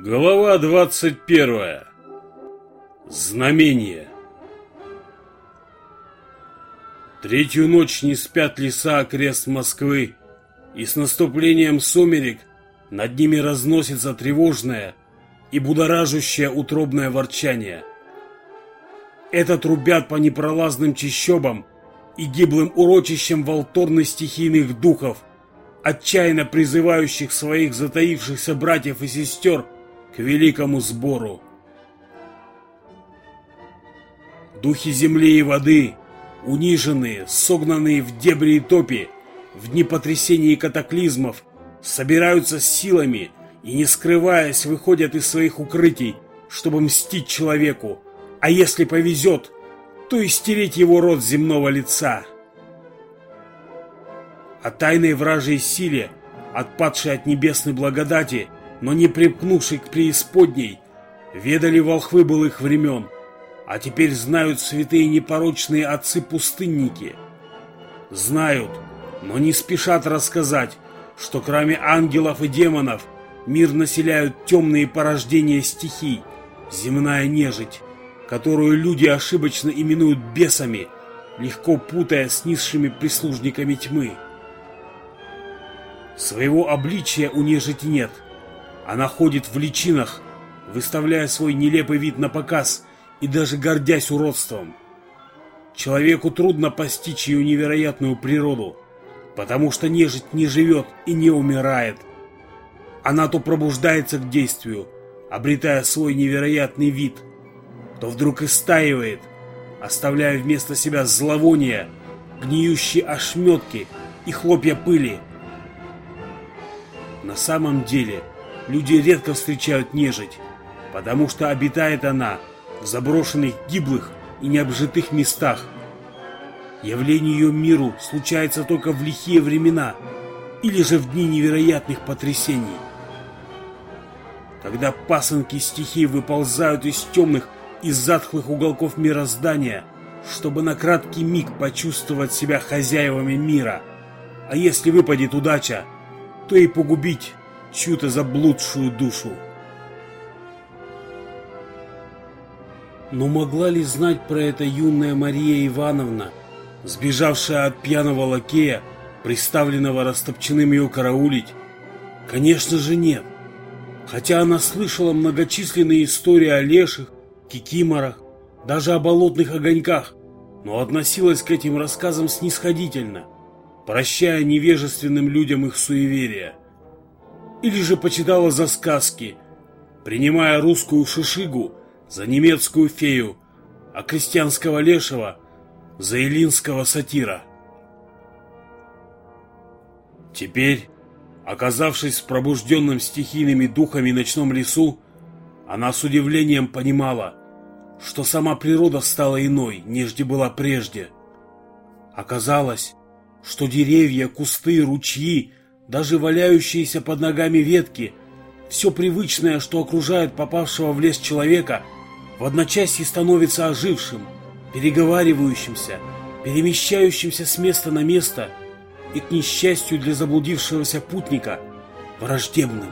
Глава 21. Знамение. Третью ночь не спят леса окрест Москвы, и с наступлением сумерек над ними разносится тревожное и будоражущее утробное ворчание. Это трубят по непролазным чащобам и гиблым урочищам волторны стихийных духов, отчаянно призывающих своих затаившихся братьев и сестер к великому сбору. Духи земли и воды, униженные, согнанные в дебри и топи, в дни потрясений и катаклизмов, собираются с силами и, не скрываясь, выходят из своих укрытий, чтобы мстить человеку, а если повезет, то и стереть его род земного лица. О тайной вражьей силе, отпадшей от небесной благодати, но не примкнувшей к преисподней, ведали волхвы былых времен, а теперь знают святые непорочные отцы-пустынники. Знают, но не спешат рассказать, что кроме ангелов и демонов мир населяют темные порождения стихий, земная нежить, которую люди ошибочно именуют бесами, легко путая с низшими прислужниками тьмы. Своего обличия у нежити нет. Она ходит в личинах, выставляя свой нелепый вид на показ и даже гордясь уродством. Человеку трудно постичь ее невероятную природу, потому что нежить не живет и не умирает. Она то пробуждается к действию, обретая свой невероятный вид, то вдруг истаивает, оставляя вместо себя зловония, гниющие ошметки и хлопья пыли, на самом деле, люди редко встречают нежить, потому что обитает она в заброшенных, гиблых и необжитых местах. Явление ее миру случается только в лихие времена или же в дни невероятных потрясений. Когда пасынки стихий выползают из темных и затхлых уголков мироздания, чтобы на краткий миг почувствовать себя хозяевами мира. А если выпадет удача, то и погубить чью-то заблудшую душу. Но могла ли знать про это юная Мария Ивановна, сбежавшая от пьяного лакея, приставленного растопченным ее караулить? Конечно же нет. Хотя она слышала многочисленные истории о леших, кикиморах, даже о болотных огоньках, но относилась к этим рассказам снисходительно – прощая невежественным людям их суеверия. Или же почитала за сказки, принимая русскую шишигу за немецкую фею, а крестьянского лешего за эллинского сатира. Теперь, оказавшись в пробужденном стихийными духами ночном лесу, она с удивлением понимала, что сама природа стала иной, нежели была прежде. Оказалось, что деревья, кусты, ручьи, даже валяющиеся под ногами ветки, все привычное, что окружает попавшего в лес человека, в одночасье становится ожившим, переговаривающимся, перемещающимся с места на место и, к несчастью для заблудившегося путника, враждебным.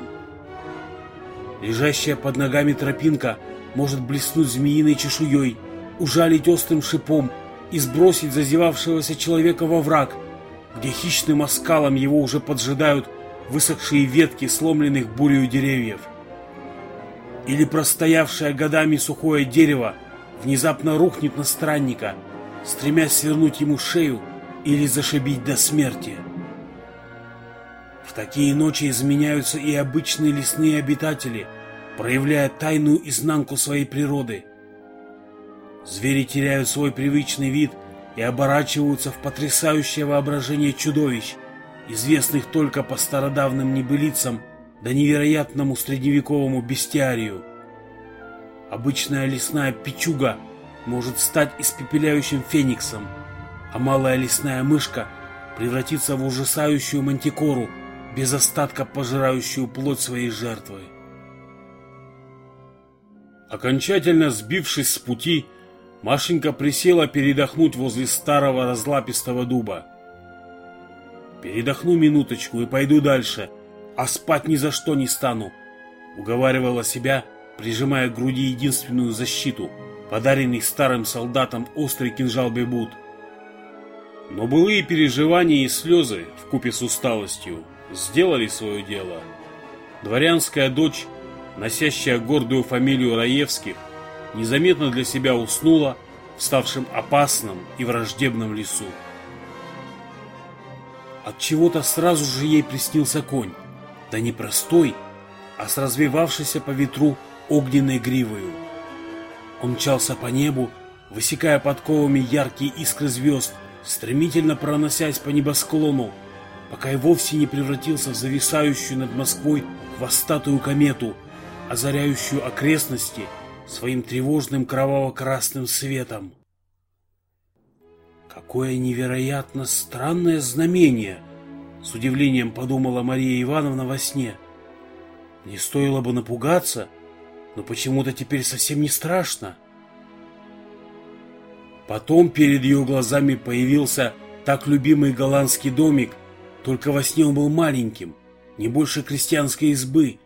Лежащая под ногами тропинка может блеснуть змеиной чешуей, ужалить острым шипом и сбросить зазевавшегося человека во враг – где хищным оскалом его уже поджидают высохшие ветки сломленных бурею деревьев. Или простоявшее годами сухое дерево внезапно рухнет на странника, стремясь свернуть ему шею или зашибить до смерти. В такие ночи изменяются и обычные лесные обитатели, проявляя тайную изнанку своей природы. Звери теряют свой привычный вид – и оборачиваются в потрясающее воображение чудовищ, известных только по стародавным небылицам да невероятному средневековому бестиарию. Обычная лесная печуга может стать испепеляющим фениксом, а малая лесная мышка превратиться в ужасающую мантикору, без остатка пожирающую плоть своей жертвы. Окончательно сбившись с пути, Машенька присела передохнуть возле старого разлапистого дуба. «Передохну минуточку и пойду дальше, а спать ни за что не стану. уговаривала себя, прижимая к груди единственную защиту, подаренный старым солдатам острый кинжал Бебут. Но былые переживания и слезы, вкупе с усталостью, сделали свое дело. Дворянская дочь, носящая гордую фамилию Раевских, незаметно для себя уснула в ставшем опасном и враждебном лесу. От чего-то сразу же ей приснился конь, да не простой, а с развивавшейся по ветру огненной гривою. Он мчался по небу, высекая подковами яркие искры звезд, стремительно проносясь по небосклону, пока и вовсе не превратился в зависающую над Москвой хвостатую комету, озаряющую окрестности своим тревожным кроваво-красным светом. Какое невероятно странное знамение, с удивлением подумала Мария Ивановна во сне. Не стоило бы напугаться, но почему-то теперь совсем не страшно. Потом перед ее глазами появился так любимый голландский домик, только во сне он был маленьким, не больше крестьянской избы,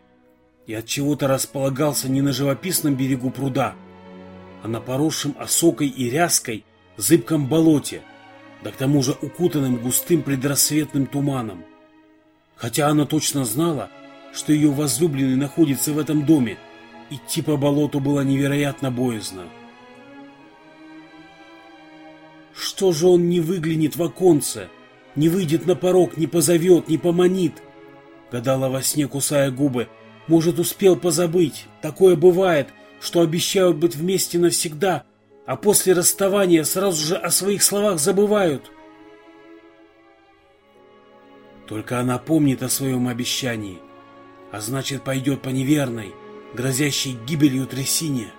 и от чего-то располагался не на живописном берегу пруда, а на поросшем осокой и ряской зыбком болоте, да к тому же укутанным густым предрассветным туманом. Хотя она точно знала, что ее возлюбленный находится в этом доме, идти по болоту было невероятно боязно. Что же он не выглянет в оконце, не выйдет на порог, не позовет, не поманит? Гадала во сне, кусая губы. Может, успел позабыть. Такое бывает, что обещают быть вместе навсегда, а после расставания сразу же о своих словах забывают. Только она помнит о своем обещании, а значит пойдет по неверной, грозящей гибелью трясине.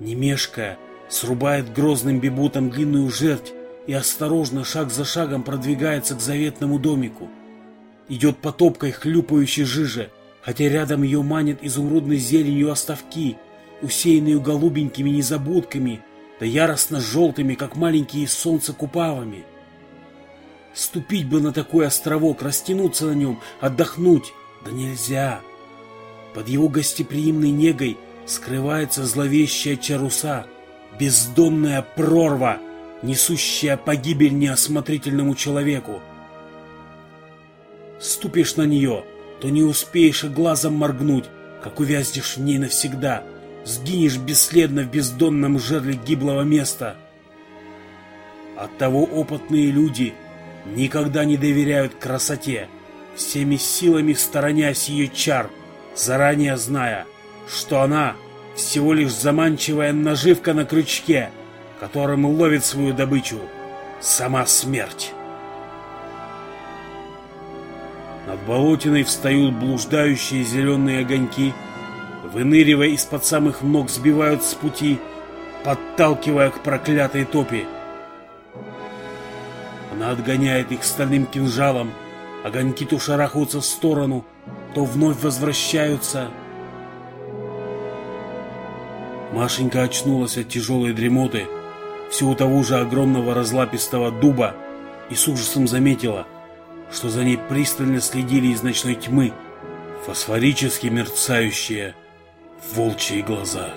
Не мешкая, срубает грозным бибутом длинную жерть и осторожно, шаг за шагом продвигается к заветному домику. Идет по топкой хлюпающей жиже, хотя рядом ее манят изумрудной зеленью оставки — усеянную голубенькими незабудками, да яростно желтыми, как маленькие солнца купавами. Ступить бы на такой островок, растянуться на нем, отдохнуть, да нельзя. Под его гостеприимной негой скрывается зловещая чаруса, бездомная прорва, несущая погибель неосмотрительному человеку. Ступишь на нее, то не успеешь и глазом моргнуть, как увязнешь в ней навсегда — сгинешь бесследно в бездонном жерле гиблого места. Оттого опытные люди никогда не доверяют красоте, всеми силами сторонясь ее чар, заранее зная, что она всего лишь заманчивая наживка на крючке, которым ловит свою добычу сама смерть. Над болотиной встают блуждающие зеленые огоньки — выныривая из-под самых ног, сбивают с пути, подталкивая к проклятой топи. Она отгоняет их стальным кинжалом, огоньки то шарахаются в сторону, то вновь возвращаются. Машенька очнулась от тяжелой дремоты, все у того же огромного разлапистого дуба, и с ужасом заметила, что за ней пристально следили из ночной тьмы, фосфорически мерцающие волчьи глаза.